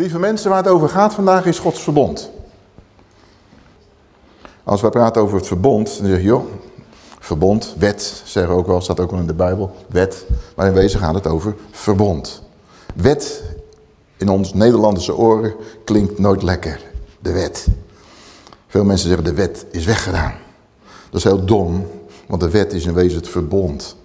Lieve mensen, waar het over gaat vandaag is Gods verbond. Als we praten over het verbond, dan zeg je, joh, verbond, wet, zeggen ook wel, staat ook wel in de Bijbel, wet. Maar in wezen gaat het over verbond. Wet, in ons Nederlandse oren, klinkt nooit lekker. De wet. Veel mensen zeggen, de wet is weggedaan. Dat is heel dom, want de wet is in wezen het verbond.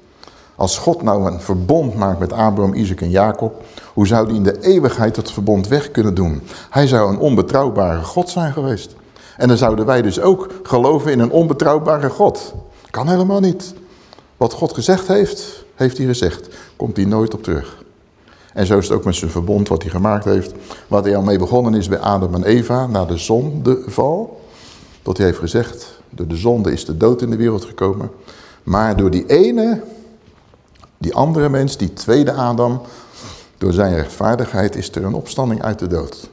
Als God nou een verbond maakt met Abraham, Isaac en Jacob, hoe zou hij in de eeuwigheid het verbond weg kunnen doen? Hij zou een onbetrouwbare God zijn geweest. En dan zouden wij dus ook geloven in een onbetrouwbare God. Kan helemaal niet. Wat God gezegd heeft, heeft hij gezegd. Komt hij nooit op terug. En zo is het ook met zijn verbond wat hij gemaakt heeft. Wat hij al mee begonnen is bij Adam en Eva na de zondeval. Dat hij heeft gezegd, door de zonde is de dood in de wereld gekomen. Maar door die ene, die andere mens, die tweede Adam, door zijn rechtvaardigheid is er een opstanding uit de dood.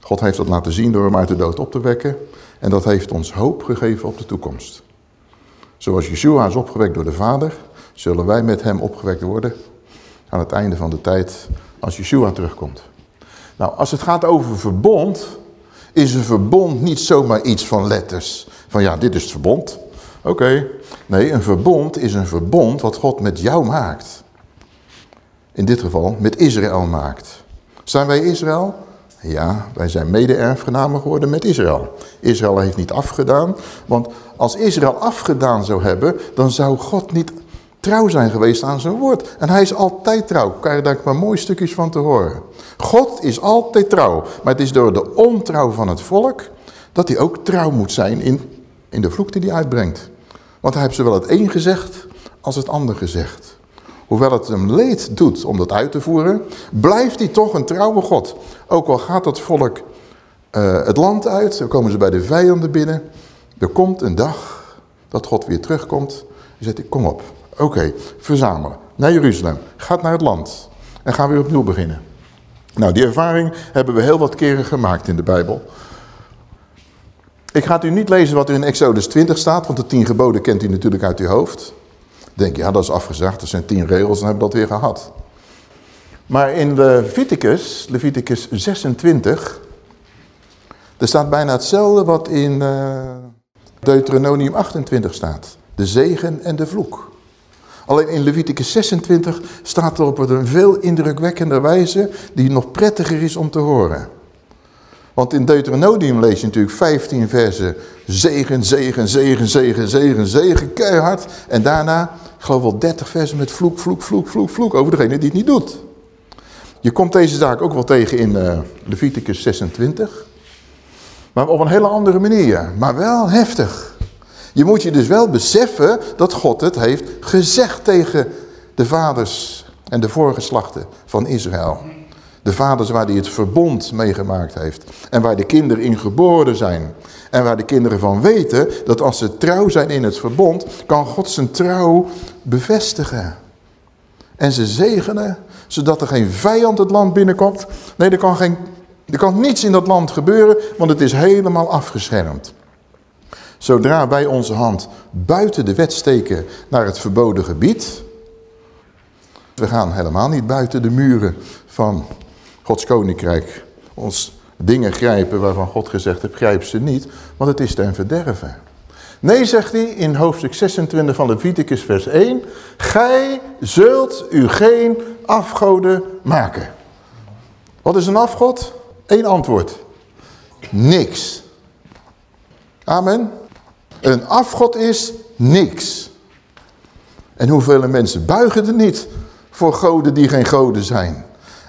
God heeft dat laten zien door hem uit de dood op te wekken. En dat heeft ons hoop gegeven op de toekomst. Zoals Yeshua is opgewekt door de Vader, zullen wij met hem opgewekt worden aan het einde van de tijd als Yeshua terugkomt. Nou, als het gaat over verbond, is een verbond niet zomaar iets van letters. Van ja, dit is het verbond. Oké. Nee, een verbond is een verbond wat God met jou maakt. In dit geval met Israël maakt. Zijn wij Israël? Ja, wij zijn mede-erfgenamen geworden met Israël. Israël heeft niet afgedaan, want als Israël afgedaan zou hebben, dan zou God niet trouw zijn geweest aan zijn woord. En hij is altijd trouw. Kan je daar maar mooie stukjes van te horen. God is altijd trouw, maar het is door de ontrouw van het volk dat hij ook trouw moet zijn in, in de vloek die hij uitbrengt. Want hij heeft zowel het een gezegd als het ander gezegd. Hoewel het hem leed doet om dat uit te voeren, blijft hij toch een trouwe God. Ook al gaat dat volk uh, het land uit, dan komen ze bij de vijanden binnen. Er komt een dag dat God weer terugkomt. En zegt hij, kom op, oké, verzamelen. Naar Jeruzalem, gaat naar het land. En gaan weer opnieuw beginnen. Nou, die ervaring hebben we heel wat keren gemaakt in de Bijbel. Ik ga het u niet lezen wat er in Exodus 20 staat, want de tien geboden kent u natuurlijk uit uw hoofd denk je, ja dat is afgezegd, er zijn tien regels, dan hebben we dat weer gehad. Maar in Leviticus, Leviticus 26, er staat bijna hetzelfde wat in uh, Deuteronomium 28 staat. De zegen en de vloek. Alleen in Leviticus 26 staat er op een veel indrukwekkender wijze die nog prettiger is om te horen. Want in Deuteronomium lees je natuurlijk 15 versen zegen, zegen, zegen, zegen, zegen, zegen, keihard. En daarna geloof wel 30 versen met vloek, vloek, vloek, vloek, vloek over degene die het niet doet. Je komt deze zaak ook wel tegen in uh, Leviticus 26. Maar op een hele andere manier. Maar wel heftig. Je moet je dus wel beseffen dat God het heeft gezegd tegen de vaders en de voorgeslachten van Israël. De vaders waar hij het verbond meegemaakt heeft. En waar de kinderen in geboren zijn. En waar de kinderen van weten dat als ze trouw zijn in het verbond, kan God zijn trouw bevestigen. En ze zegenen, zodat er geen vijand het land binnenkomt. Nee, er kan, geen, er kan niets in dat land gebeuren, want het is helemaal afgeschermd. Zodra wij onze hand buiten de wet steken naar het verboden gebied... We gaan helemaal niet buiten de muren van Gods koninkrijk. Ons dingen grijpen waarvan God gezegd heeft, grijp ze niet, want het is ten verderven. Nee, zegt hij in hoofdstuk 26 van Leviticus vers 1, gij zult u geen afgoden maken. Wat is een afgod? Eén antwoord. Niks. Amen. Een afgod is niks. En hoeveel mensen buigen er niet voor goden die geen goden zijn.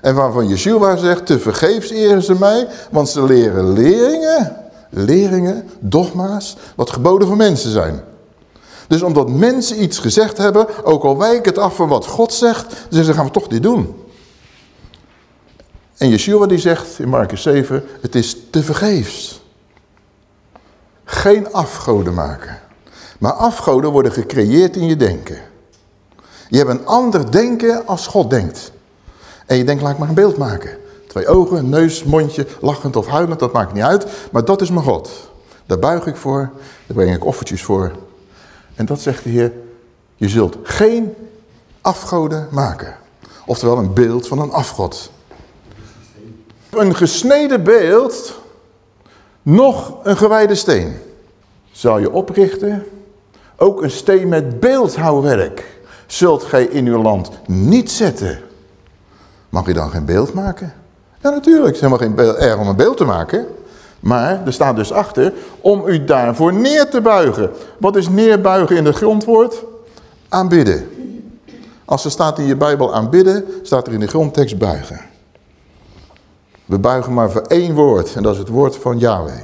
En waarvan Yeshua zegt, te vergeefs eren ze mij, want ze leren leringen, leringen, dogma's, wat geboden voor mensen zijn. Dus omdat mensen iets gezegd hebben, ook al wijkt het af van wat God zegt, dan ze gaan we toch dit doen. En Yeshua die zegt in Marcus 7, het is te vergeefs. Geen afgoden maken. Maar afgoden worden gecreëerd in je denken. Je hebt een ander denken als God denkt. En je denkt, laat ik maar een beeld maken. Twee ogen, neus, mondje, lachend of huilend, dat maakt niet uit. Maar dat is mijn God. Daar buig ik voor, daar breng ik offertjes voor. En dat zegt de Heer, je zult geen afgoden maken. Oftewel een beeld van een afgod. een gesneden beeld, nog een gewijde steen. Zal je oprichten, ook een steen met beeldhouwwerk, zult gij in uw land niet zetten. Mag je dan geen beeld maken? Ja, natuurlijk. Het is helemaal geen beeld, erg om een beeld te maken. Maar er staat dus achter om u daarvoor neer te buigen. Wat is neerbuigen in het grondwoord? Aanbidden. Als er staat in je Bijbel aanbidden, staat er in de grondtekst buigen. We buigen maar voor één woord en dat is het woord van Yahweh.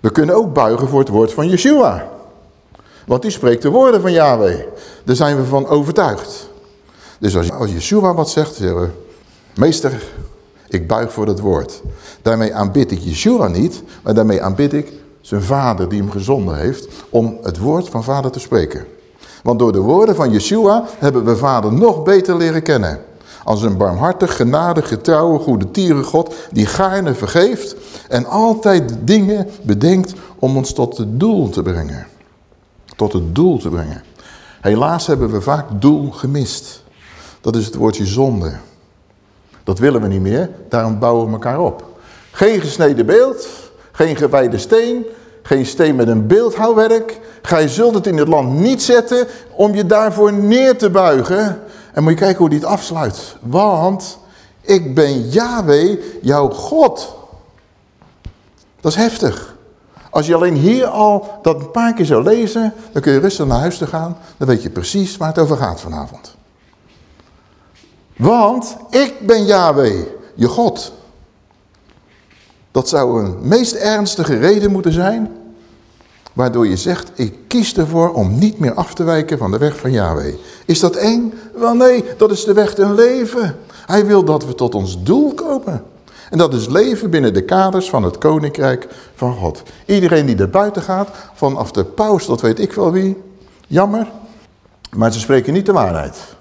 We kunnen ook buigen voor het woord van Yeshua. Want die spreekt de woorden van Yahweh. Daar zijn we van overtuigd. Dus als, als Yeshua wat zegt, zeggen we, meester, ik buig voor dat woord. Daarmee aanbid ik Yeshua niet, maar daarmee aanbid ik zijn vader die hem gezonden heeft om het woord van vader te spreken. Want door de woorden van Yeshua hebben we vader nog beter leren kennen. Als een barmhartig, genadig, getrouwe, goede tierengod die gaarne vergeeft en altijd dingen bedenkt om ons tot het doel te brengen. Tot het doel te brengen. Helaas hebben we vaak doel gemist. Dat is het woordje zonde. Dat willen we niet meer, daarom bouwen we elkaar op. Geen gesneden beeld, geen gewijde steen, geen steen met een beeldhouwwerk. Gij zult het in het land niet zetten om je daarvoor neer te buigen. En moet je kijken hoe die het afsluit. Want ik ben Yahweh, jouw God. Dat is heftig. Als je alleen hier al dat een paar keer zou lezen, dan kun je rustig naar huis te gaan. Dan weet je precies waar het over gaat vanavond. Want ik ben Yahweh, je God. Dat zou een meest ernstige reden moeten zijn. Waardoor je zegt, ik kies ervoor om niet meer af te wijken van de weg van Yahweh. Is dat eng? Wel nee, dat is de weg ten leven. Hij wil dat we tot ons doel komen. En dat is leven binnen de kaders van het koninkrijk van God. Iedereen die er buiten gaat, vanaf de paus tot weet ik wel wie, jammer. Maar ze spreken niet de waarheid.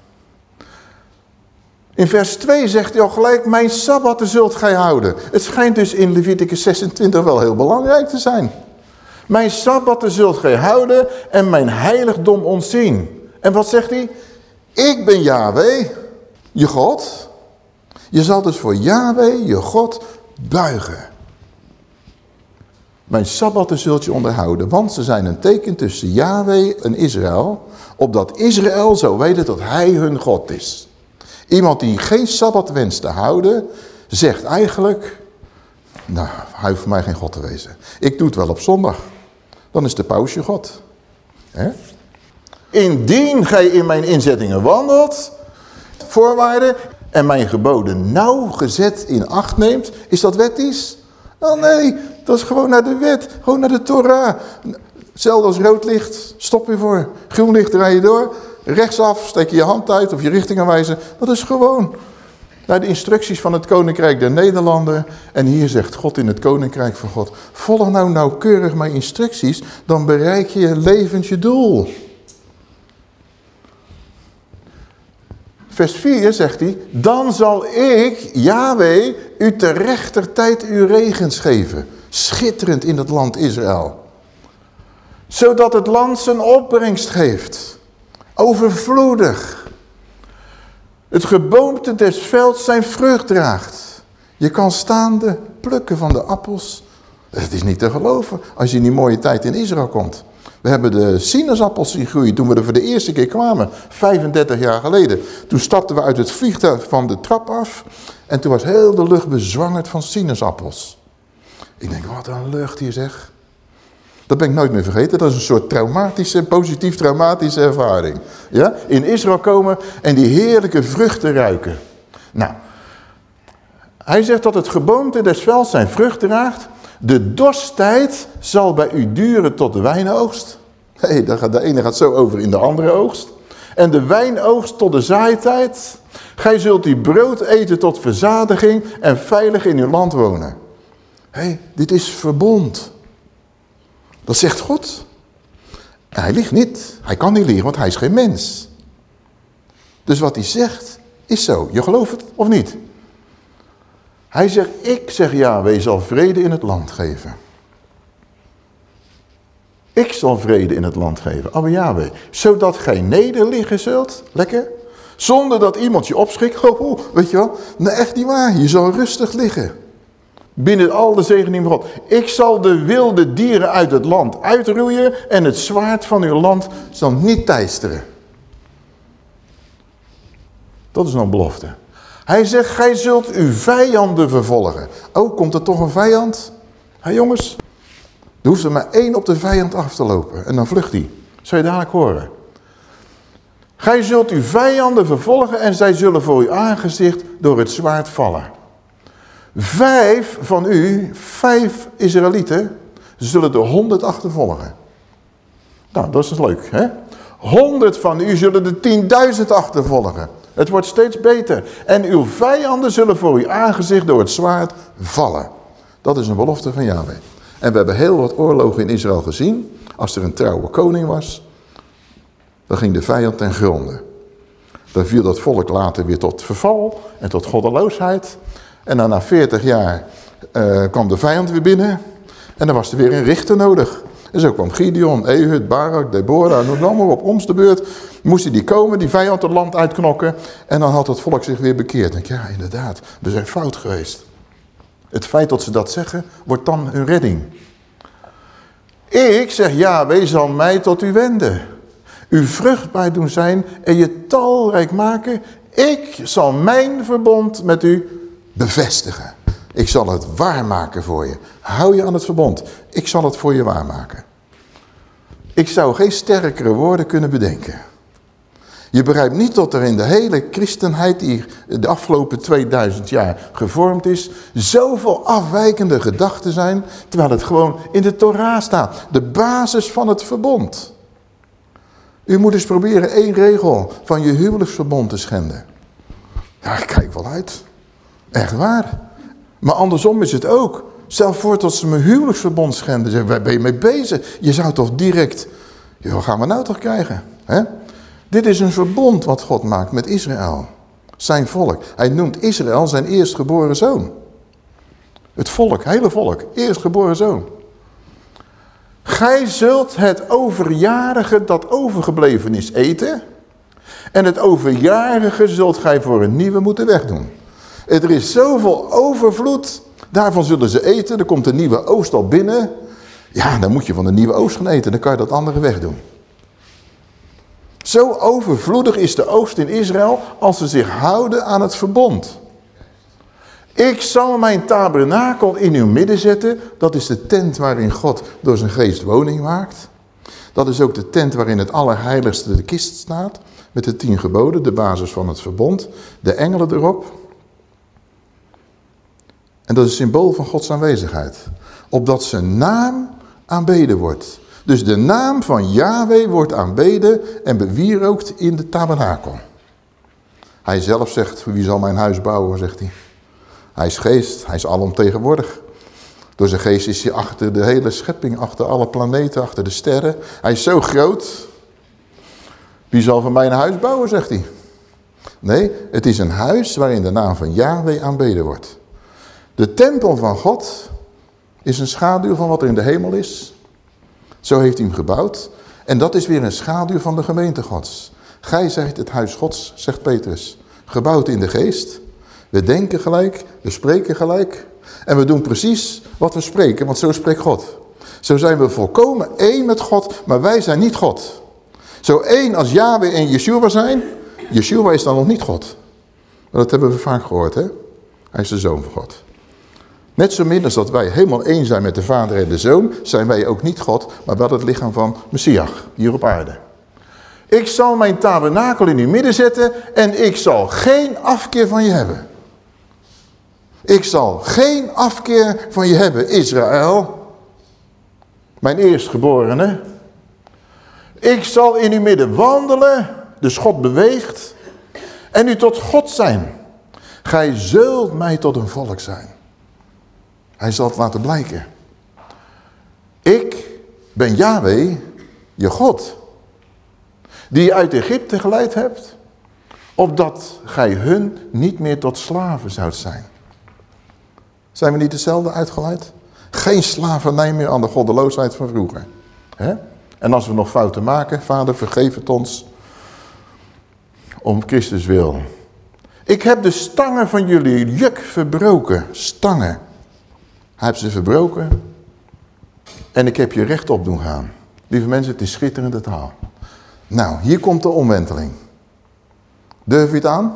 In vers 2 zegt hij al gelijk, mijn sabbatten zult gij houden. Het schijnt dus in Leviticus 26 wel heel belangrijk te zijn. Mijn sabbatten zult gij houden en mijn heiligdom ontzien. En wat zegt hij? Ik ben Yahweh, je God. Je zal dus voor Yahweh, je God, buigen. Mijn sabbatten zult je onderhouden, want ze zijn een teken tussen Yahweh en Israël, opdat Israël zou weten dat hij hun God is. Iemand die geen Sabbat wenst te houden, zegt eigenlijk, nou, hij voor mij geen God te wezen. Ik doe het wel op zondag. Dan is de paus je God. Indien gij in mijn inzettingen wandelt, voorwaarden, en mijn geboden nauwgezet in acht neemt, is dat wettisch? Oh nee, dat is gewoon naar de wet, gewoon naar de Torah. Hetzelfde als rood licht, stop je voor. Groen licht, rij je door. Rechtsaf, steek je je hand uit of je richting aanwijzen. Dat is gewoon naar de instructies van het Koninkrijk der Nederlanden. En hier zegt God in het Koninkrijk van God, volg nou nauwkeurig mijn instructies, dan bereik je levend je doel. Vers 4 zegt hij, dan zal ik, Yahweh, u ter rechter tijd uw regens geven. Schitterend in het land Israël. Zodat het land zijn opbrengst geeft. Overvloedig. Het geboomte des velds zijn vrucht draagt. Je kan staande plukken van de appels. Het is niet te geloven als je in die mooie tijd in Israël komt. We hebben de sinaasappels zien groeien toen we er voor de eerste keer kwamen. 35 jaar geleden. Toen stapten we uit het vliegtuig van de trap af. En toen was heel de lucht bezwangerd van sinaasappels. Ik denk, wat een lucht hier zeg. Dat ben ik nooit meer vergeten. Dat is een soort traumatische, positief traumatische ervaring. Ja? In Israël komen en die heerlijke vruchten ruiken. Nou, hij zegt dat het geboomte des velds zijn vrucht draagt. De dorsttijd zal bij u duren tot de wijnoogst. Hey, de ene gaat zo over in de andere oogst. En de wijnoogst tot de zaaitijd. Gij zult die brood eten tot verzadiging en veilig in uw land wonen. hey, dit is verbond. Dat zegt God. Hij ligt niet. Hij kan niet liegen, want hij is geen mens. Dus wat hij zegt, is zo. Je gelooft het of niet? Hij zegt, ik zeg Yahweh zal vrede in het land geven. Ik zal vrede in het land geven, Abba Yahweh. Zodat gij nederliggen zult, lekker. Zonder dat iemand je opschrikt. Oh, weet je wel? Nee, echt niet waar. Je zal rustig liggen. Binnen al de zegeningen van God. Ik zal de wilde dieren uit het land uitroeien. En het zwaard van uw land zal niet teisteren. Dat is een belofte. Hij zegt, gij zult uw vijanden vervolgen. Oh, komt er toch een vijand? Hé jongens, er hoeft er maar één op de vijand af te lopen. En dan vlucht hij. Zou je dadelijk horen. Gij zult uw vijanden vervolgen en zij zullen voor uw aangezicht door het zwaard vallen. Vijf van u, vijf Israëlieten, zullen de honderd achtervolgen. Nou, dat is leuk, hè? Honderd van u zullen de tienduizend achtervolgen. Het wordt steeds beter. En uw vijanden zullen voor uw aangezicht door het zwaard vallen. Dat is een belofte van Yahweh. En we hebben heel wat oorlogen in Israël gezien. Als er een trouwe koning was, dan ging de vijand ten gronde. Dan viel dat volk later weer tot verval en tot goddeloosheid. En dan na 40 jaar uh, kwam de vijand weer binnen. En dan was er weer een richter nodig. En zo kwam Gideon, Ehud, Barak, Deborah, noem allemaal op. Omste de beurt moesten die komen, die vijand het land uitknokken. En dan had het volk zich weer bekeerd. Denk, ja, inderdaad, we zijn fout geweest. Het feit dat ze dat zeggen, wordt dan hun redding. Ik zeg, ja, wees zal mij tot u wenden. U vruchtbaar doen zijn en je talrijk maken. Ik zal mijn verbond met u bevestigen. Ik zal het waarmaken voor je. Hou je aan het verbond. Ik zal het voor je waarmaken. Ik zou geen sterkere woorden kunnen bedenken. Je begrijpt niet dat er in de hele christenheid die de afgelopen 2000 jaar gevormd is, zoveel afwijkende gedachten zijn, terwijl het gewoon in de Torah staat. De basis van het verbond. U moet eens proberen één regel van je huwelijksverbond te schenden. Ja, ik kijk wel uit. Echt waar. Maar andersom is het ook. Stel voor dat ze mijn huwelijksverbond schenden. Waar ben je mee bezig? Je zou toch direct... Wat gaan we nou toch krijgen? Dit is een verbond wat God maakt met Israël. Zijn volk. Hij noemt Israël zijn eerstgeboren zoon. Het volk, hele volk. Eerstgeboren zoon. Gij zult het overjarige dat overgebleven is eten. En het overjarige zult gij voor een nieuwe moeten wegdoen. Er is zoveel overvloed. Daarvan zullen ze eten. Er komt een nieuwe oost al binnen. Ja, dan moet je van de nieuwe oost gaan eten. Dan kan je dat andere wegdoen. Zo overvloedig is de oost in Israël als ze zich houden aan het verbond. Ik zal mijn tabernakel in uw midden zetten. Dat is de tent waarin God door zijn geest woning maakt. Dat is ook de tent waarin het allerheiligste de kist staat. Met de tien geboden, de basis van het verbond. De engelen erop. En dat is symbool van Gods aanwezigheid. Opdat zijn naam aanbeden wordt. Dus de naam van Yahweh wordt aanbeden en bewierookt in de tabernakel. Hij zelf zegt, wie zal mijn huis bouwen, zegt hij. Hij is geest, hij is alomtegenwoordig. Door zijn geest is hij achter de hele schepping, achter alle planeten, achter de sterren. Hij is zo groot. Wie zal van mij een huis bouwen, zegt hij. Nee, het is een huis waarin de naam van Yahweh aanbeden wordt. De tempel van God is een schaduw van wat er in de hemel is. Zo heeft hij hem gebouwd. En dat is weer een schaduw van de gemeente gods. Gij zijt het huis gods, zegt Petrus. Gebouwd in de geest. We denken gelijk, we spreken gelijk. En we doen precies wat we spreken, want zo spreekt God. Zo zijn we volkomen één met God, maar wij zijn niet God. Zo één als Yahweh en Yeshua zijn, Yeshua is dan nog niet God. dat hebben we vaak gehoord, hè? Hij is de zoon van God. Net zo min als dat wij helemaal één zijn met de vader en de zoon, zijn wij ook niet God, maar wel het lichaam van Messias, hier op aarde. Ik zal mijn tabernakel in uw midden zetten en ik zal geen afkeer van je hebben. Ik zal geen afkeer van je hebben, Israël, mijn eerstgeborene. Ik zal in uw midden wandelen, dus God beweegt, en u tot God zijn. Gij zult mij tot een volk zijn. Hij zal het laten blijken. Ik ben Yahweh, je God, die je uit Egypte geleid hebt, opdat gij hun niet meer tot slaven zoudt zijn. Zijn we niet hetzelfde uitgeleid? Geen slavernij meer aan de goddeloosheid van vroeger. En als we nog fouten maken, vader vergeef het ons. om Christus wil. Ik heb de stangen van jullie juk verbroken. Stangen. Hij heeft ze verbroken. En ik heb je rechtop doen gaan. Lieve mensen, het is schitterende taal. Nou, hier komt de omwenteling. Durf je het aan?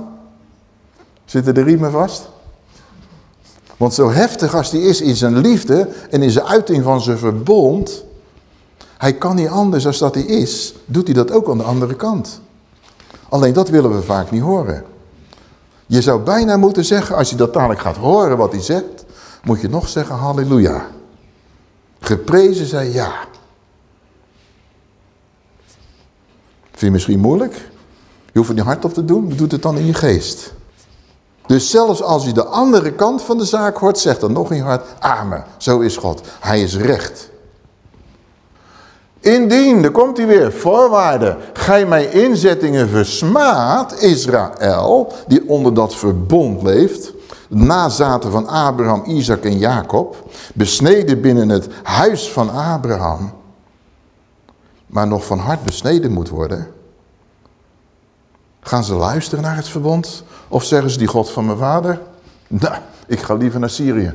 Zitten de riemen vast? Want zo heftig als hij is in zijn liefde en in zijn uiting van zijn verbond... Hij kan niet anders als dat hij is, doet hij dat ook aan de andere kant. Alleen dat willen we vaak niet horen. Je zou bijna moeten zeggen, als je dat dadelijk gaat horen wat hij zegt, moet je nog zeggen halleluja. Geprezen zij ja. Vind je misschien moeilijk? Je hoeft het niet hardop te doen, doe het dan in je geest. Dus zelfs als je de andere kant van de zaak hoort, zegt dan nog in je hart, amen, zo is God. Hij is recht. Indien, daar komt hij weer, voorwaarde, gij mijn inzettingen versmaat, Israël, die onder dat verbond leeft, nazaten van Abraham, Isaac en Jacob, besneden binnen het huis van Abraham, maar nog van hart besneden moet worden, gaan ze luisteren naar het verbond? Of zeggen ze die God van mijn vader? Nou, ik ga liever naar Syrië.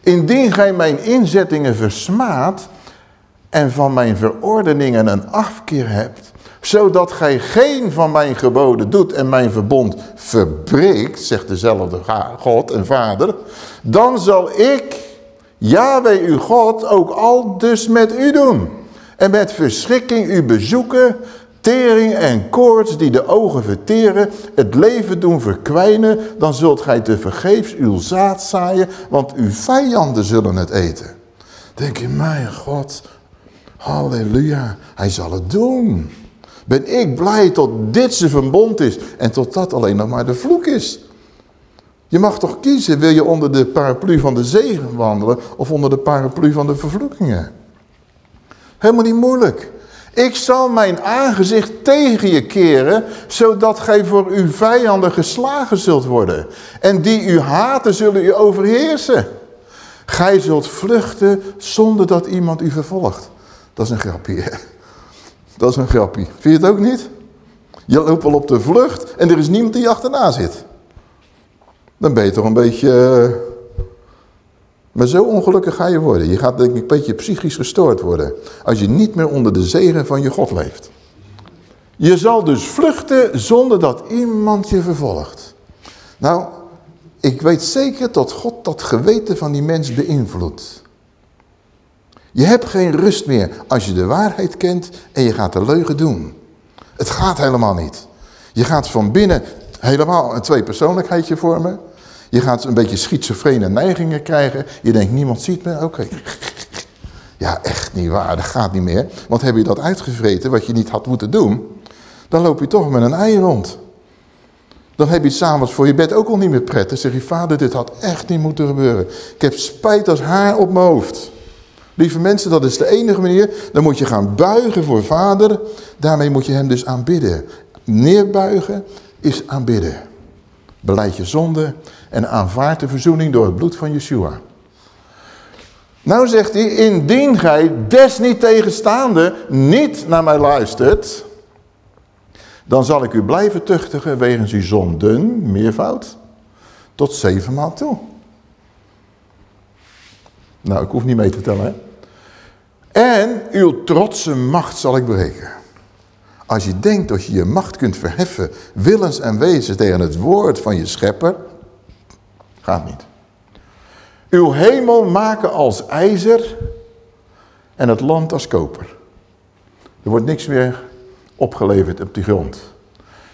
Indien gij mijn inzettingen versmaat, en van mijn verordeningen een afkeer hebt, zodat gij geen van mijn geboden doet en mijn verbond verbreekt, zegt dezelfde God en Vader, dan zal ik, Yahweh uw God, ook al dus met u doen. En met verschrikking u bezoeken, tering en koorts die de ogen verteren, het leven doen verkwijnen, dan zult gij te vergeefs uw zaad zaaien, want uw vijanden zullen het eten. Denk je, mijn God, Halleluja, hij zal het doen. Ben ik blij tot dit zijn verbond is en tot dat alleen nog maar de vloek is. Je mag toch kiezen, wil je onder de paraplu van de zegen wandelen of onder de paraplu van de vervloekingen. Helemaal niet moeilijk. Ik zal mijn aangezicht tegen je keren, zodat gij voor uw vijanden geslagen zult worden. En die u haten zullen u overheersen. Gij zult vluchten zonder dat iemand u vervolgt. Dat is een grapje. Dat is een grapje. Vind je het ook niet? Je loopt al op de vlucht en er is niemand die je achterna zit. Dan ben je toch een beetje... Eh, maar zo ongelukkig ga je worden. Je gaat denk ik een beetje psychisch gestoord worden. Als je niet meer onder de zegen van je God leeft. Je zal dus vluchten zonder dat iemand je vervolgt. Nou, ik weet zeker dat God dat geweten van die mens beïnvloedt. Je hebt geen rust meer als je de waarheid kent en je gaat de leugen doen. Het gaat helemaal niet. Je gaat van binnen helemaal een tweepersoonlijkheidje vormen. Je gaat een beetje schizofrene neigingen krijgen. Je denkt, niemand ziet me. Oké. Ja, echt niet waar. Dat gaat niet meer. Want heb je dat uitgevreten wat je niet had moeten doen... dan loop je toch met een ei rond. Dan heb je het s'avonds voor je bed ook al niet meer prettig. Dan zeg je, vader, dit had echt niet moeten gebeuren. Ik heb spijt als haar op mijn hoofd. Lieve mensen, dat is de enige manier. Dan moet je gaan buigen voor vader. Daarmee moet je hem dus aanbidden. Neerbuigen is aanbidden. Beleid je zonde en aanvaard de verzoening door het bloed van Yeshua. Nou zegt hij, indien gij des niet tegenstaande niet naar mij luistert, dan zal ik u blijven tuchtigen wegens uw zonden, meervoud, tot zevenmaal toe. Nou, ik hoef niet mee te tellen, hè. En uw trotse macht zal ik breken. Als je denkt dat je je macht kunt verheffen, willens en wezens tegen het woord van je schepper, gaat niet. Uw hemel maken als ijzer en het land als koper. Er wordt niks meer opgeleverd op die grond.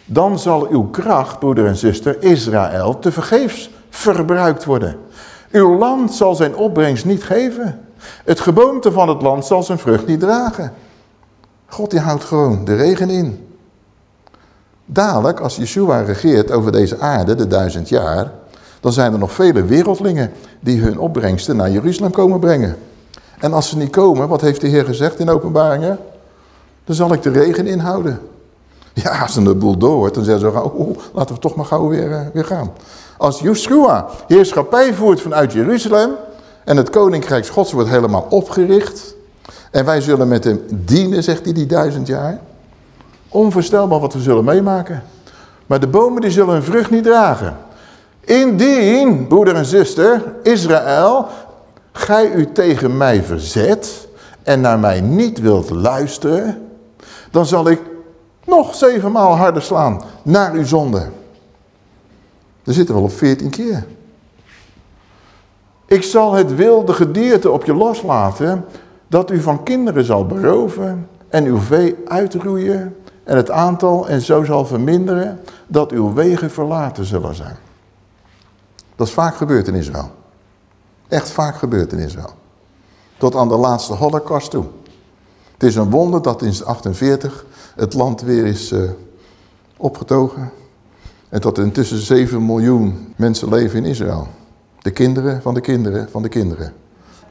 Dan zal uw kracht, broeder en zuster, Israël, te vergeefs verbruikt worden. Uw land zal zijn opbrengst niet geven. Het geboomte van het land zal zijn vrucht niet dragen. God die houdt gewoon de regen in. Dadelijk, als Yeshua regeert over deze aarde, de duizend jaar... dan zijn er nog vele wereldlingen die hun opbrengsten naar Jeruzalem komen brengen. En als ze niet komen, wat heeft de Heer gezegd in openbaringen? Dan zal ik de regen inhouden. Ja, als een boel door wordt, dan zeggen ze, oh, laten we toch maar gauw weer, eh, weer gaan. Als Yeshua heerschappij voert vanuit Jeruzalem... en het koninkrijk gods wordt helemaal opgericht... en wij zullen met hem dienen, zegt hij, die duizend jaar... onvoorstelbaar wat we zullen meemaken. Maar de bomen die zullen hun vrucht niet dragen. Indien, broeder en zuster, Israël, gij u tegen mij verzet en naar mij niet wilt luisteren, dan zal ik nog zevenmaal harder slaan naar uw zonde. Er zitten wel op veertien keer. Ik zal het wilde gedierte op je loslaten, dat u van kinderen zal beroven en uw vee uitroeien en het aantal en zo zal verminderen, dat uw wegen verlaten zullen zijn. Dat is vaak gebeurd in Israël. Echt vaak gebeurd in Israël. Tot aan de laatste holocaust toe. Het is een wonder dat in 48 het land weer is uh, opgetogen. En dat er intussen 7 miljoen mensen leven in Israël. De kinderen van de kinderen van de kinderen.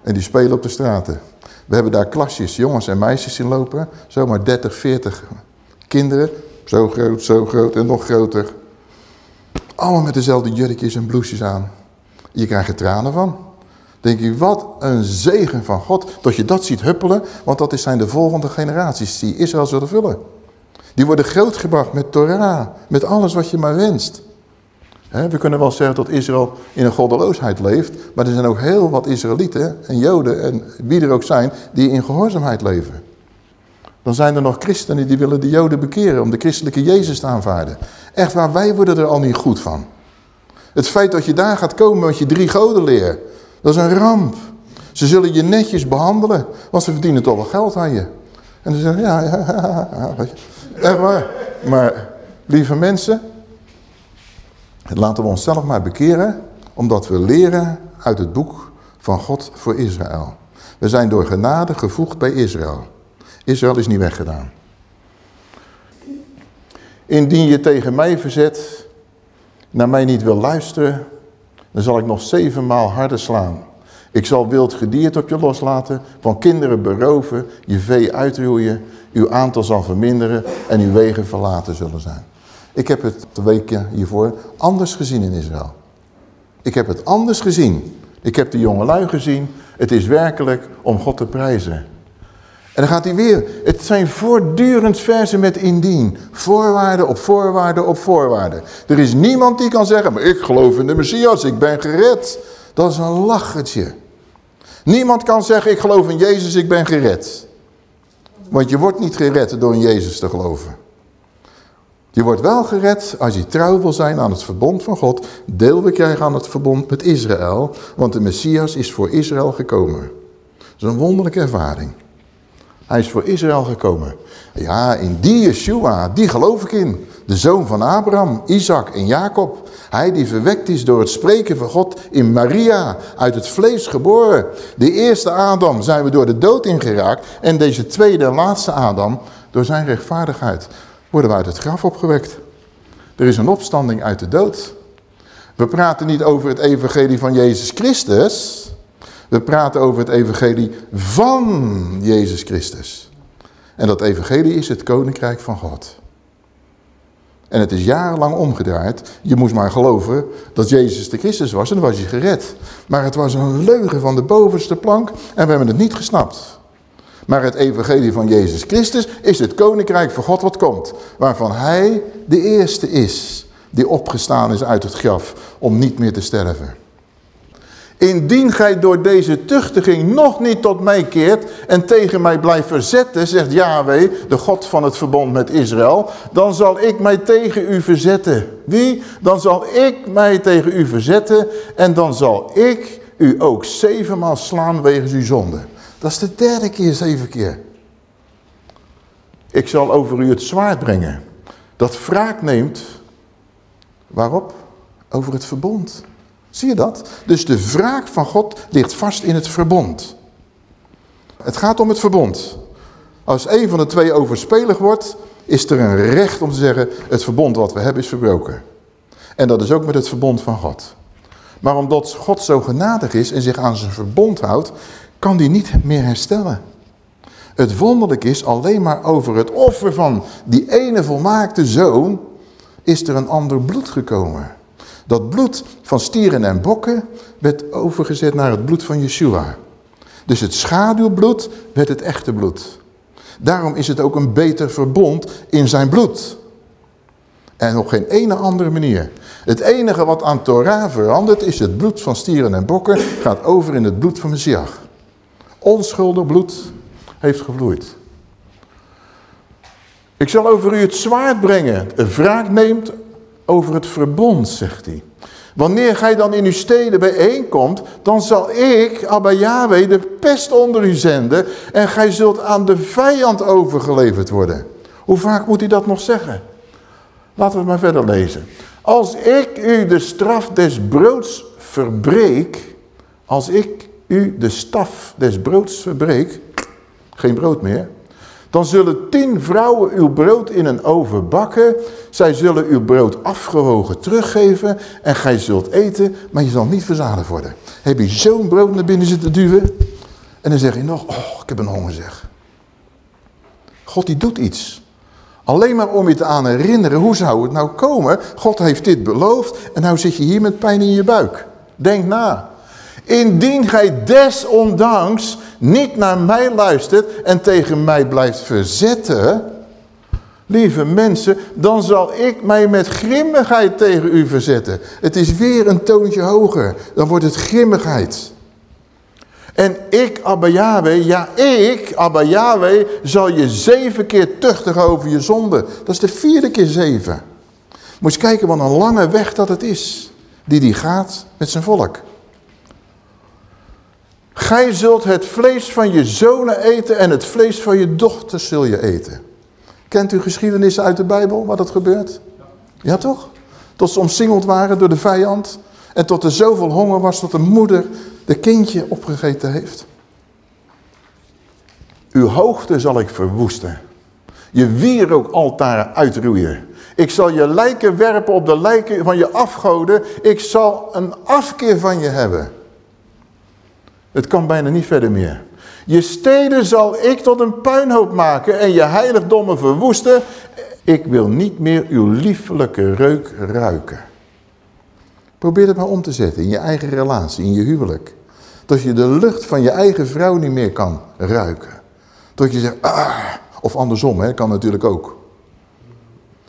En die spelen op de straten. We hebben daar klasjes, jongens en meisjes in lopen. Zomaar 30, 40 kinderen. Zo groot, zo groot en nog groter. Allemaal met dezelfde jurkjes en blouses aan. Je krijgt er tranen van. Denk je, wat een zegen van God. Dat je dat ziet huppelen. Want dat zijn de volgende generaties die Israël zullen vullen. Die worden grootgebracht met Torah. Met alles wat je maar wenst. we kunnen wel zeggen dat Israël in een goddeloosheid leeft. Maar er zijn ook heel wat Israëlieten en Joden en wie er ook zijn. Die in gehoorzaamheid leven. Dan zijn er nog christenen die willen de Joden bekeren om de christelijke Jezus te aanvaarden. Echt waar, wij worden er al niet goed van. Het feit dat je daar gaat komen met je drie goden leer, dat is een ramp. Ze zullen je netjes behandelen, want ze verdienen toch wel geld aan je. En dan zeggen ja, ja, ja, ja, echt waar. Maar lieve mensen, laten we onszelf maar bekeren, omdat we leren uit het boek van God voor Israël. We zijn door genade gevoegd bij Israël. Israël is niet weggedaan. Indien je tegen mij verzet, naar mij niet wil luisteren, dan zal ik nog zevenmaal harder slaan. Ik zal wild gediert op je loslaten, van kinderen beroven, je vee uitroeien, uw aantal zal verminderen en uw wegen verlaten zullen zijn. Ik heb het de weken hiervoor anders gezien in Israël. Ik heb het anders gezien. Ik heb de jongelui gezien. Het is werkelijk om God te prijzen. En dan gaat hij weer. Het zijn voortdurend versen met indien. Voorwaarden op voorwaarden op voorwaarden. Er is niemand die kan zeggen, maar ik geloof in de Messias, ik ben gered. Dat is een lachertje. Niemand kan zeggen, ik geloof in Jezus, ik ben gered. Want je wordt niet gered door in Jezus te geloven. Je wordt wel gered als je trouw wil zijn aan het verbond van God. Deel we krijgen aan het verbond met Israël. Want de Messias is voor Israël gekomen. Dat is een wonderlijke ervaring. Hij is voor Israël gekomen. Ja, in die Yeshua, die geloof ik in. De zoon van Abraham, Isaac en Jacob. Hij die verwekt is door het spreken van God in Maria, uit het vlees geboren. De eerste Adam zijn we door de dood ingeraakt. En deze tweede en laatste Adam, door zijn rechtvaardigheid, worden we uit het graf opgewekt. Er is een opstanding uit de dood. We praten niet over het evangelie van Jezus Christus... We praten over het evangelie van Jezus Christus. En dat evangelie is het koninkrijk van God. En het is jarenlang omgedraaid. Je moest maar geloven dat Jezus de Christus was en dan was je gered. Maar het was een leugen van de bovenste plank en we hebben het niet gesnapt. Maar het evangelie van Jezus Christus is het koninkrijk van God wat komt. Waarvan hij de eerste is die opgestaan is uit het graf om niet meer te sterven. Indien gij door deze tuchtiging nog niet tot mij keert en tegen mij blijft verzetten, zegt Yahweh, de God van het verbond met Israël, dan zal ik mij tegen u verzetten. Wie? Dan zal ik mij tegen u verzetten en dan zal ik u ook zevenmaal slaan wegens uw zonde. Dat is de derde keer, zeven keer. Ik zal over u het zwaard brengen. Dat wraak neemt, waarop? Over het verbond. Zie je dat? Dus de wraak van God ligt vast in het verbond. Het gaat om het verbond. Als een van de twee overspelig wordt, is er een recht om te zeggen, het verbond wat we hebben is verbroken. En dat is ook met het verbond van God. Maar omdat God zo genadig is en zich aan zijn verbond houdt, kan die niet meer herstellen. Het wonderlijk is, alleen maar over het offer van die ene volmaakte zoon, is er een ander bloed gekomen. Dat bloed van stieren en bokken werd overgezet naar het bloed van Yeshua. Dus het schaduwbloed werd het echte bloed. Daarom is het ook een beter verbond in zijn bloed. En op geen ene andere manier. Het enige wat aan Torah verandert is het bloed van stieren en bokken gaat over in het bloed van Messias. Onschuldig bloed heeft gevloeid. Ik zal over u het zwaard brengen. Een wraak neemt over het verbond, zegt hij. Wanneer gij dan in uw steden bijeenkomt, dan zal ik, Abba Yahweh, de pest onder u zenden en gij zult aan de vijand overgeleverd worden. Hoe vaak moet hij dat nog zeggen? Laten we maar verder lezen. Als ik u de straf des broods verbreek, als ik u de staf des broods verbreek, geen brood meer, dan zullen tien vrouwen uw brood in een oven bakken. Zij zullen uw brood afgewogen teruggeven en gij zult eten, maar je zal niet verzadigd worden. Heb je zo'n brood naar binnen zitten duwen en dan zeg je nog, oh, ik heb een honger zeg. God die doet iets. Alleen maar om je te aan herinneren, hoe zou het nou komen? God heeft dit beloofd en nou zit je hier met pijn in je buik. Denk na. Indien gij desondanks niet naar mij luistert en tegen mij blijft verzetten, lieve mensen, dan zal ik mij met grimmigheid tegen u verzetten. Het is weer een toontje hoger, dan wordt het grimmigheid. En ik, Abba Yahweh, ja ik, Abba Yahweh, zal je zeven keer tuchtigen over je zonde. Dat is de vierde keer zeven. Moet je kijken wat een lange weg dat het is, die die gaat met zijn volk. Gij zult het vlees van je zonen eten en het vlees van je dochters zul je eten. Kent u geschiedenissen uit de Bijbel waar dat gebeurt? Ja toch? Tot ze omsingeld waren door de vijand. En tot er zoveel honger was dat de moeder de kindje opgegeten heeft. Uw hoogte zal ik verwoesten. Je wierookaltaren uitroeien. Ik zal je lijken werpen op de lijken van je afgoden. Ik zal een afkeer van je hebben. Het kan bijna niet verder meer. Je steden zal ik tot een puinhoop maken en je heiligdommen verwoesten. Ik wil niet meer uw liefelijke reuk ruiken. Probeer het maar om te zetten in je eigen relatie, in je huwelijk. Dat je de lucht van je eigen vrouw niet meer kan ruiken. Dat je zegt, ah, of andersom, hè, kan natuurlijk ook.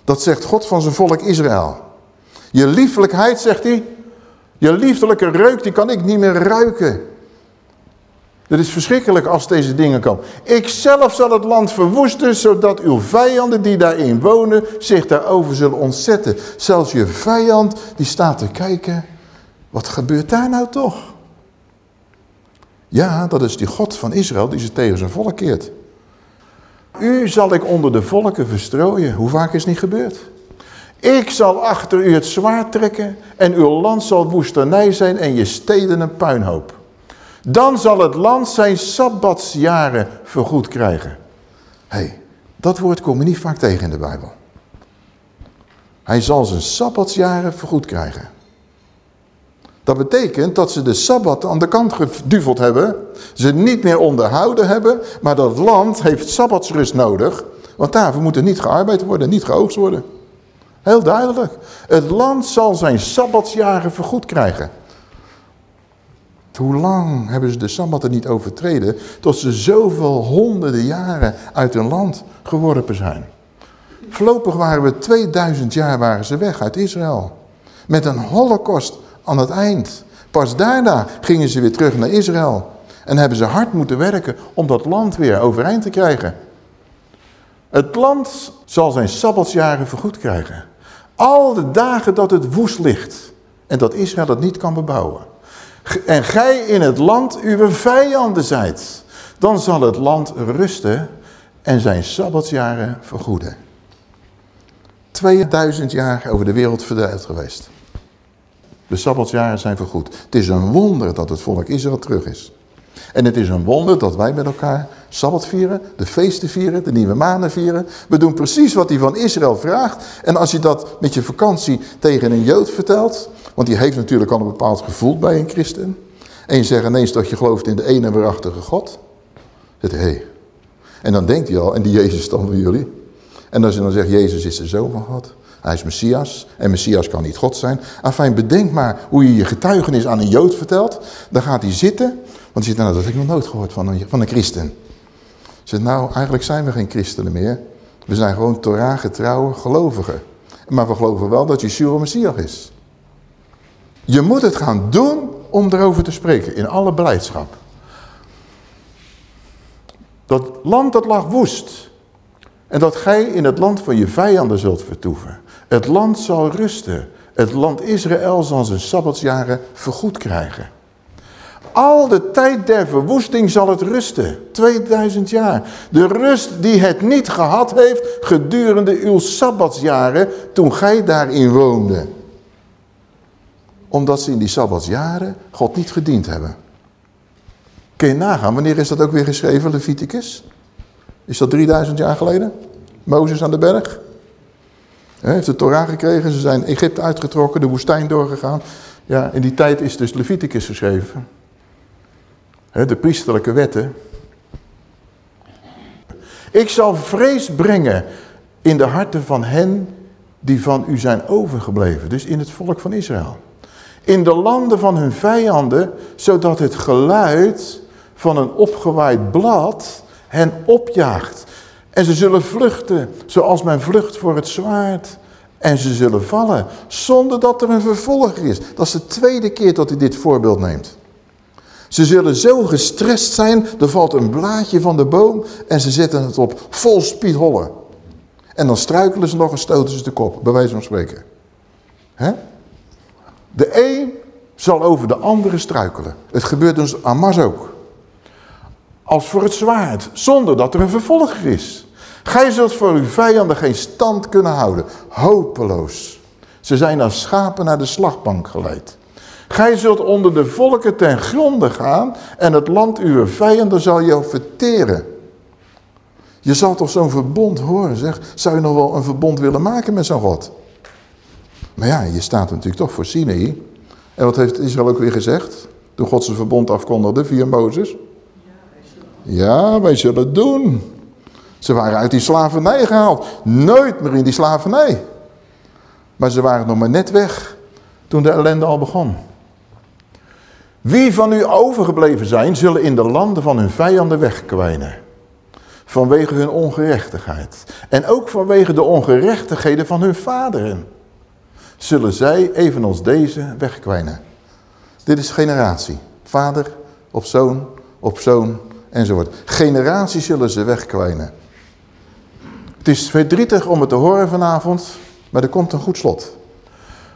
Dat zegt God van zijn volk Israël. Je liefelijkheid, zegt hij, je liefelijke reuk, die kan ik niet meer ruiken. Het is verschrikkelijk als deze dingen komen. Ik zelf zal het land verwoesten, zodat uw vijanden die daarin wonen zich daarover zullen ontzetten. Zelfs je vijand die staat te kijken, wat gebeurt daar nou toch? Ja, dat is die God van Israël die ze tegen zijn volk keert. U zal ik onder de volken verstrooien. Hoe vaak is niet gebeurd? Ik zal achter u het zwaard trekken en uw land zal woestenij zijn en je steden een puinhoop. Dan zal het land zijn sabbatsjaren vergoed krijgen. Hé, hey, dat woord kom je niet vaak tegen in de Bijbel. Hij zal zijn sabbatsjaren vergoed krijgen. Dat betekent dat ze de Sabbat aan de kant geduveld hebben. Ze niet meer onderhouden hebben. Maar dat land heeft Sabbatsrust nodig. Want daarvoor moet er niet gearbeid worden, niet geoogst worden. Heel duidelijk. Het land zal zijn Sabbatsjaren vergoed krijgen. Hoe lang hebben ze de Sabbatten niet overtreden... tot ze zoveel honderden jaren uit hun land geworpen zijn. Voorlopig waren we 2000 jaar waren ze weg uit Israël. Met een holocaust aan het eind. Pas daarna gingen ze weer terug naar Israël. En hebben ze hard moeten werken om dat land weer overeind te krijgen. Het land zal zijn Sabbatsjaren vergoed krijgen. Al de dagen dat het woest ligt. En dat Israël het niet kan bebouwen. En gij in het land uw vijanden zijt. Dan zal het land rusten en zijn Sabbatsjaren vergoeden. 2000 jaar over de wereld verdeeld geweest. De Sabbatsjaren zijn vergoed. Het is een wonder dat het volk Israël terug is. En het is een wonder dat wij met elkaar Sabbat vieren, de feesten vieren, de nieuwe maanden vieren. We doen precies wat hij van Israël vraagt. En als je dat met je vakantie tegen een Jood vertelt, want die heeft natuurlijk al een bepaald gevoel bij een christen. En je zegt ineens dat je gelooft in de ene waarachtige God. Zegt hé. Hey. En dan denkt hij al, en die Jezus dan van jullie. En als je dan zegt, Jezus is de Zoon van God. Hij is Messias. En Messias kan niet God zijn. Enfin, bedenk maar hoe je je getuigenis aan een Jood vertelt. Dan gaat hij zitten. Want hij zegt, nou dat heb ik nog nooit gehoord van een, van een christen. Zegt, nou eigenlijk zijn we geen christenen meer. We zijn gewoon Torah getrouwe gelovigen. Maar we geloven wel dat Yeshua Messias is. Je moet het gaan doen om erover te spreken, in alle beleidschap. Dat land dat lag woest. En dat gij in het land van je vijanden zult vertoeven. Het land zal rusten. Het land Israël zal zijn Sabbatsjaren vergoed krijgen. Al de tijd der verwoesting zal het rusten. 2000 jaar. De rust die het niet gehad heeft gedurende uw Sabbatsjaren toen gij daarin woonde. Omdat ze in die Sabbatsjaren God niet gediend hebben. Kun je nagaan, wanneer is dat ook weer geschreven, Leviticus? Is dat 3000 jaar geleden? Mozes aan de berg? Hij heeft de Torah gekregen, ze zijn Egypte uitgetrokken, de woestijn doorgegaan. Ja, in die tijd is dus Leviticus geschreven. De priesterlijke wetten. Ik zal vrees brengen in de harten van hen die van u zijn overgebleven. Dus in het volk van Israël. In de landen van hun vijanden, zodat het geluid van een opgewaaid blad hen opjaagt. En ze zullen vluchten, zoals men vlucht voor het zwaard. En ze zullen vallen, zonder dat er een vervolger is. Dat is de tweede keer dat hij dit voorbeeld neemt. Ze zullen zo gestrest zijn, er valt een blaadje van de boom en ze zetten het op vol speed hollen. En dan struikelen ze nog en stoten ze de kop, bij wijze van spreken. He? De een zal over de andere struikelen. Het gebeurt dus aan Mas ook als voor het zwaard, zonder dat er een vervolger is. Gij zult voor uw vijanden geen stand kunnen houden. Hopeloos. Ze zijn als schapen naar de slagbank geleid. Gij zult onder de volken ten gronde gaan en het land uw vijanden zal je verteren. Je zal toch zo'n verbond horen, zeg. Zou je nog wel een verbond willen maken met zo'n God? Maar ja, je staat natuurlijk toch voor Sinai. En wat heeft Israël ook weer gezegd? Toen God zijn verbond afkondigde via Mozes. Ja, wij zullen het doen. Ze waren uit die slavernij gehaald. Nooit meer in die slavernij. Maar ze waren nog maar net weg toen de ellende al begon. Wie van u overgebleven zijn, zullen in de landen van hun vijanden wegkwijnen. Vanwege hun ongerechtigheid. En ook vanwege de ongerechtigheden van hun vaderen. Zullen zij, evenals deze, wegkwijnen. Dit is generatie. Vader op zoon op zoon enzovoort. Generaties zullen ze wegkwijnen. Het is verdrietig om het te horen vanavond, maar er komt een goed slot.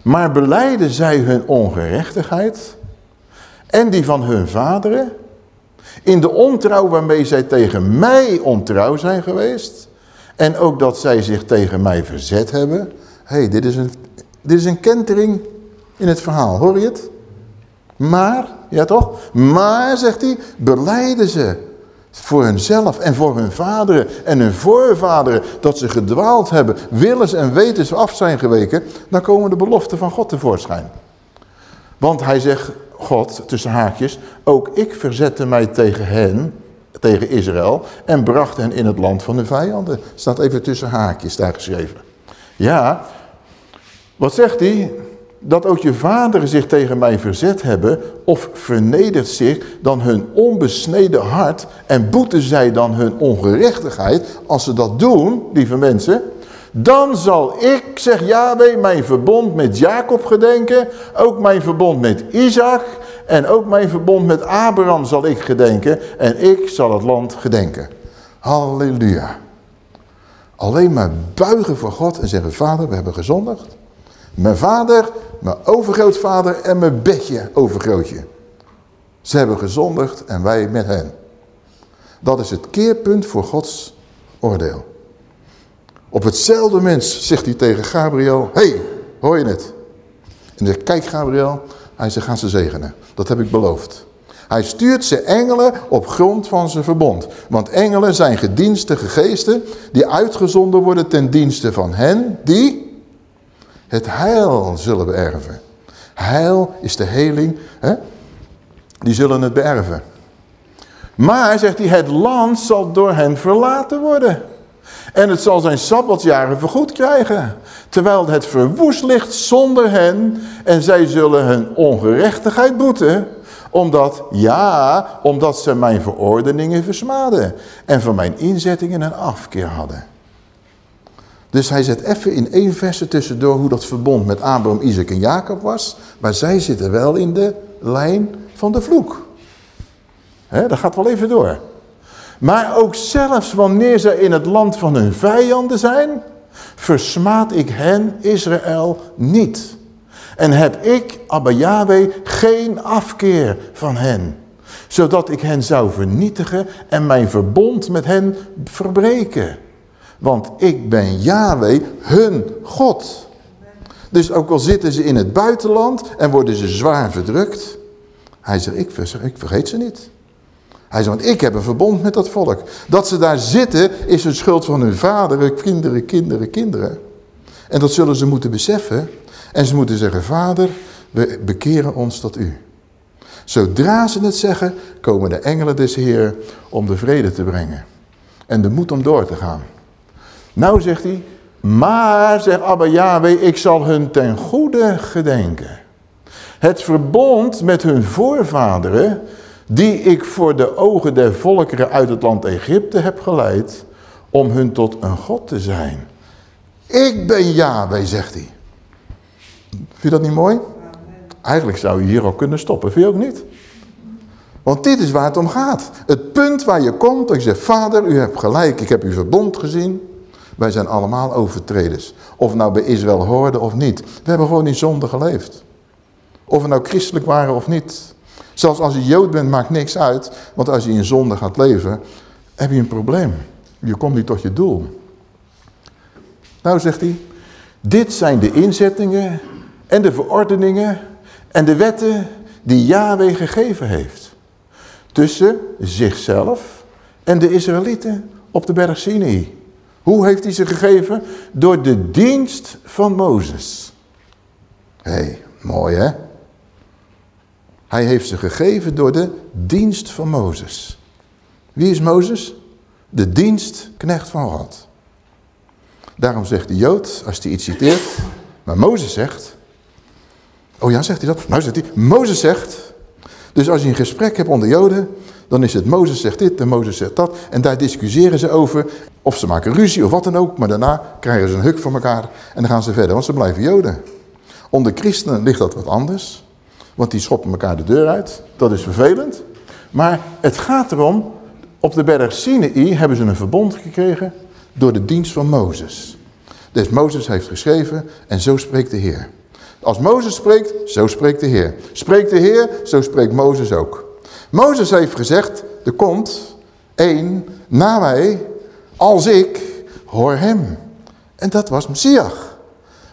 Maar beleiden zij hun ongerechtigheid en die van hun vaderen, in de ontrouw waarmee zij tegen mij ontrouw zijn geweest, en ook dat zij zich tegen mij verzet hebben. Hey, dit, is een, dit is een kentering in het verhaal, hoor je het? Maar, ja toch? Maar, zegt hij, beleiden ze voor hunzelf en voor hun vaderen en hun voorvaderen dat ze gedwaald hebben, willens en wetens af zijn geweken, dan komen de beloften van God tevoorschijn. Want hij zegt, God, tussen haakjes, ook ik verzette mij tegen hen, tegen Israël, en bracht hen in het land van de vijanden. Staat even tussen haakjes daar geschreven. Ja, wat zegt hij? dat ook je vaderen zich tegen mij verzet hebben of vernedert zich dan hun onbesneden hart en boeten zij dan hun ongerechtigheid, als ze dat doen, lieve mensen, dan zal ik, zeg Yahweh, mijn verbond met Jacob gedenken, ook mijn verbond met Isaac en ook mijn verbond met Abraham zal ik gedenken en ik zal het land gedenken. Halleluja. Alleen maar buigen voor God en zeggen, vader, we hebben gezondigd. Mijn vader, mijn overgrootvader en mijn bedje overgrootje. Ze hebben gezondigd en wij met hen. Dat is het keerpunt voor Gods oordeel. Op hetzelfde mens zegt hij tegen Gabriel, hey, hoor je het? En zegt, kijk Gabriel, hij zegt, gaan ze zegenen. Dat heb ik beloofd. Hij stuurt zijn engelen op grond van zijn verbond. Want engelen zijn gedienstige geesten die uitgezonden worden ten dienste van hen die het heil zullen beërven. Heil is de heling, hè? die zullen het beërven. Maar, zegt hij, het land zal door hen verlaten worden. En het zal zijn sabbatsjaren vergoed krijgen. Terwijl het verwoest ligt zonder hen. En zij zullen hun ongerechtigheid boeten. Omdat, ja, omdat ze mijn verordeningen versmaden. En van mijn inzettingen een afkeer hadden. Dus hij zet even in één verse tussendoor hoe dat verbond met Abraham, Isaac en Jacob was. Maar zij zitten wel in de lijn van de vloek. Dat gaat wel even door. Maar ook zelfs wanneer zij in het land van hun vijanden zijn, versmaad ik hen, Israël, niet. En heb ik, Abba Yahweh, geen afkeer van hen. Zodat ik hen zou vernietigen en mijn verbond met hen verbreken. Want ik ben Yahweh, hun God. Dus ook al zitten ze in het buitenland en worden ze zwaar verdrukt. Hij zegt, ik, ik vergeet ze niet. Hij zegt, want ik heb een verbond met dat volk. Dat ze daar zitten is een schuld van hun vaderen, kinderen, kinderen, kinderen. En dat zullen ze moeten beseffen. En ze moeten zeggen, vader, we bekeren ons tot u. Zodra ze het zeggen, komen de engelen des Heer om de vrede te brengen. En de moed om door te gaan. Nou zegt hij, maar, zegt Abba Yahweh, ik zal hun ten goede gedenken. Het verbond met hun voorvaderen, die ik voor de ogen der volkeren uit het land Egypte heb geleid, om hun tot een God te zijn. Ik ben Yahweh, zegt hij. Vind je dat niet mooi? Eigenlijk zou je hier al kunnen stoppen, vind je ook niet? Want dit is waar het om gaat. Het punt waar je komt, dat je zegt, vader, u hebt gelijk, ik heb uw verbond gezien. Wij zijn allemaal overtreders. Of nou bij Israël hoorden of niet. We hebben gewoon in zonde geleefd. Of we nou christelijk waren of niet. Zelfs als je jood bent maakt niks uit. Want als je in zonde gaat leven, heb je een probleem. Je komt niet tot je doel. Nou zegt hij, dit zijn de inzettingen en de verordeningen en de wetten die Yahweh gegeven heeft. Tussen zichzelf en de Israëlieten op de berg Sinai. Hoe heeft hij ze gegeven? Door de dienst van Mozes. Hé, hey, mooi hè? Hij heeft ze gegeven door de dienst van Mozes. Wie is Mozes? De dienstknecht van God. Daarom zegt de Jood, als hij iets citeert, maar Mozes zegt... Oh ja, zegt hij dat? Nou zegt hij, Mozes zegt... Dus als je een gesprek hebt onder Joden, dan is het Mozes zegt dit en Mozes zegt dat. En daar discussiëren ze over. Of ze maken ruzie of wat dan ook. Maar daarna krijgen ze een huk van elkaar en dan gaan ze verder. Want ze blijven joden. Onder christenen ligt dat wat anders. Want die schoppen elkaar de deur uit. Dat is vervelend. Maar het gaat erom, op de berg Sinai hebben ze een verbond gekregen door de dienst van Mozes. Dus Mozes heeft geschreven en zo spreekt de Heer. Als Mozes spreekt, zo spreekt de Heer. Spreekt de Heer, zo spreekt Mozes ook. Mozes heeft gezegd, er komt één na mij, als ik, hoor hem. En dat was Messias.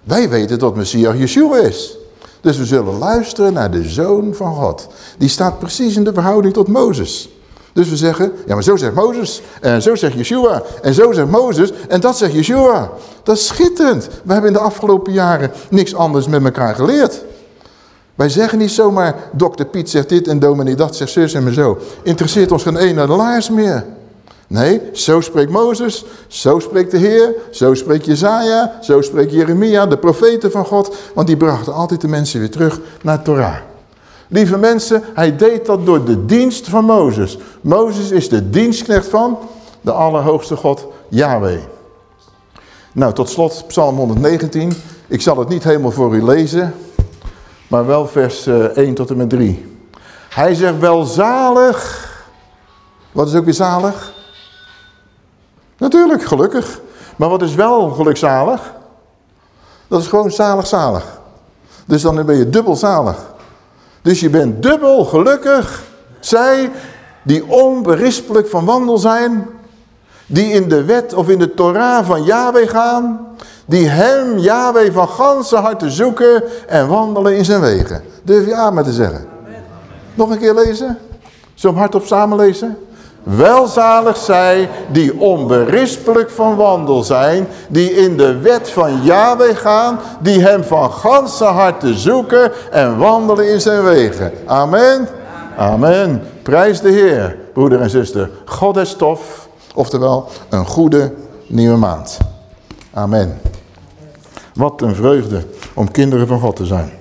Wij weten dat Messias Yeshua is. Dus we zullen luisteren naar de Zoon van God. Die staat precies in de verhouding tot Mozes. Dus we zeggen, ja maar zo zegt Mozes, en zo zegt Yeshua, en zo zegt Mozes, en dat zegt Yeshua. Dat is schitterend. We hebben in de afgelopen jaren niks anders met elkaar geleerd. Wij zeggen niet zomaar, dokter Piet zegt dit en dominee dat, zegt zus en zo. Interesseert ons geen ene laars meer. Nee, zo spreekt Mozes, zo spreekt de Heer, zo spreekt Jezaja, zo spreekt Jeremia, de profeten van God. Want die brachten altijd de mensen weer terug naar Torah. Lieve mensen, hij deed dat door de dienst van Mozes. Mozes is de dienstknecht van de Allerhoogste God, Yahweh. Nou, tot slot Psalm 119. Ik zal het niet helemaal voor u lezen maar wel vers 1 eh, tot en met 3. Hij zegt welzalig. Wat is ook weer zalig? Natuurlijk, gelukkig. Maar wat is wel gelukzalig? Dat is gewoon zalig zalig. Dus dan ben je dubbel zalig. Dus je bent dubbel gelukkig. Zij die onberispelijk van wandel zijn. Die in de wet of in de Torah van Yahweh gaan die hem, Yahweh, van ganse harte zoeken en wandelen in zijn wegen. Durf je amen te zeggen? Nog een keer lezen? We hardop samen lezen? Welzalig zij die onberispelijk van wandel zijn, die in de wet van Yahweh gaan, die hem van ganse harte zoeken en wandelen in zijn wegen. Amen. Amen. Prijs de Heer, broeder en zuster. God is tof, oftewel een goede nieuwe maand. Amen. Wat een vreugde om kinderen van God te zijn.